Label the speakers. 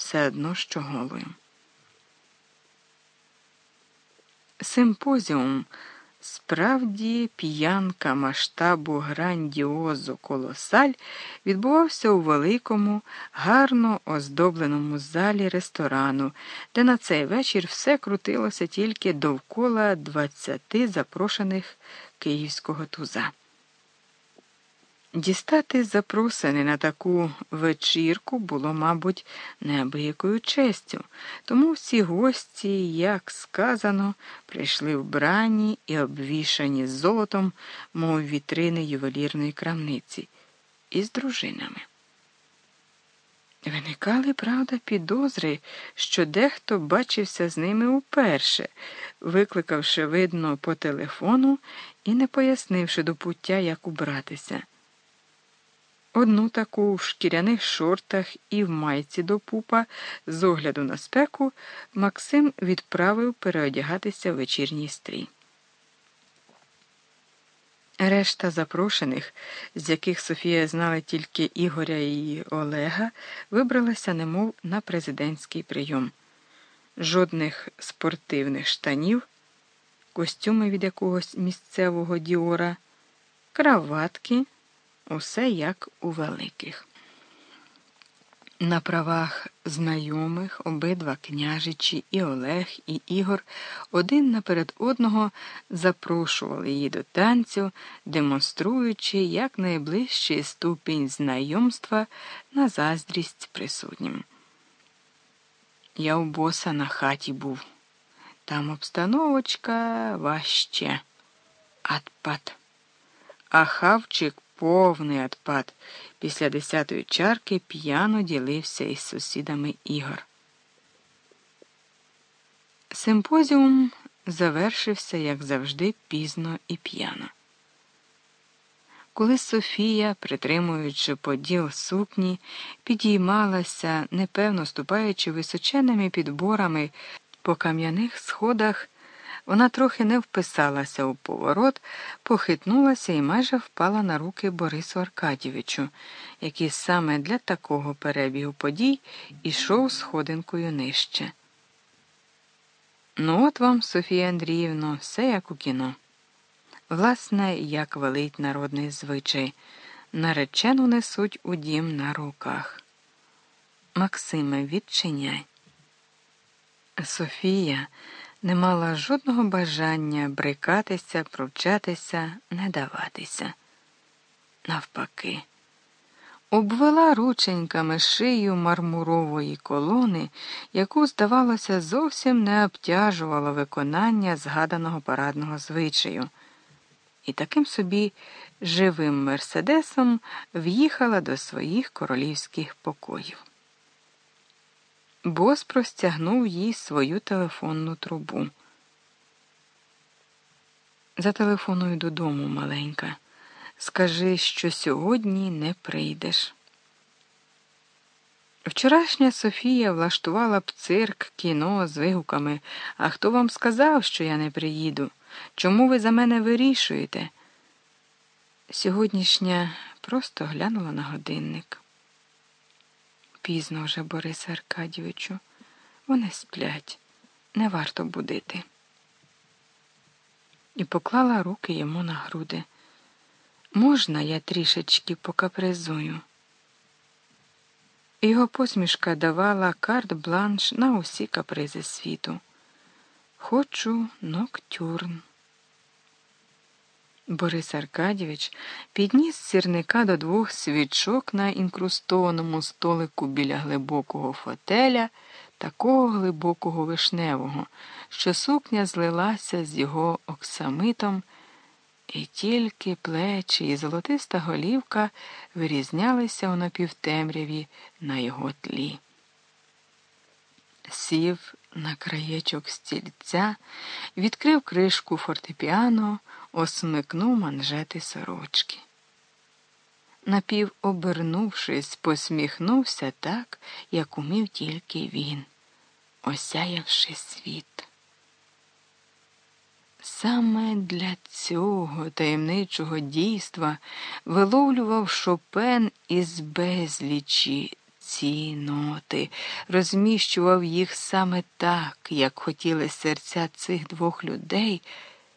Speaker 1: все одно що голою. Симпозіум справді п'янка масштабу грандіозу колосаль відбувався у великому, гарно оздобленому залі ресторану, де на цей вечір все крутилося тільки довкола двадцяти запрошених київського туза. Дістати запросини на таку вечірку було, мабуть, неабиякою честю, тому всі гості, як сказано, прийшли вбрані і обвішані золотом, мов вітрини ювелірної крамниці, із дружинами. Виникали, правда, підозри, що дехто бачився з ними уперше, викликавши, видно, по телефону і не пояснивши до пуття, як убратися. Одну таку в шкіряних шортах і в майці до пупа, з огляду на спеку, Максим відправив переодягатися в вечірній стрій. Решта запрошених, з яких Софія знала тільки Ігоря і Олега, вибралася немов на президентський прийом. Жодних спортивних штанів, костюми від якогось місцевого діора, краватки. Усе як у великих. На правах знайомих обидва княжичі і Олег, і Ігор один наперед одного запрошували її до танцю, демонструючи якнайближчий ступінь знайомства на заздрість присутнім. Я у боса на хаті був. Там обстановочка важче. Атпат. А хавчик повний отпад. Після десятої чарки п'яно ділився із сусідами ігор. Симпозіум завершився, як завжди, пізно і п'яно. Коли Софія, притримуючи поділ сукні, підіймалася, непевно ступаючи височенними підборами по кам'яних сходах. Вона трохи не вписалася у поворот, похитнулася і майже впала на руки Борису Аркадійовичу, який саме для такого перебігу подій ішов сходинкою нижче. Ну, от вам, Софія Андріївно, все як у кіно. Власне, як велить народний звичай, наречену несуть у дім на руках. Максиме, відчиняй. Софія не мала жодного бажання брикатися, провчатися, не даватися. Навпаки, обвела рученьками шию мармурової колони, яку, здавалося, зовсім не обтяжувало виконання згаданого парадного звичаю, і таким собі живим мерседесом в'їхала до своїх королівських покоїв. Бос простягнув їй свою телефонну трубу. Зателефоную додому, маленька. Скажи, що сьогодні не прийдеш. Вчорашня Софія влаштувала б цирк, кіно з вигуками. А хто вам сказав, що я не приїду? Чому ви за мене вирішуєте? Сьогоднішня просто глянула на годинник. Пізно вже, Борисе Аркадійовичу, вони сплять, не варто будити. І поклала руки йому на груди. Можна, я трішечки покапризую? Його посмішка давала карт бланш на усі капризи світу. Хочу ноктюрн. Борис Аркадійович підніс сірника до двох свічок на інкрустованому столику біля глибокого фотеля, такого глибокого вишневого, що сукня злилася з його оксамитом, і тільки плечі і золотиста голівка вирізнялися у напівтемряві на його тлі. Сів на краєчок стільця, відкрив кришку фортепіано осмикнув манжети сорочки. Напів обернувшись, посміхнувся так, як умів тільки він, осяявши світ. Саме для цього таємничого дійства виловлював шопен із безлічі ці ноти, розміщував їх саме так, як хотіли серця цих двох людей,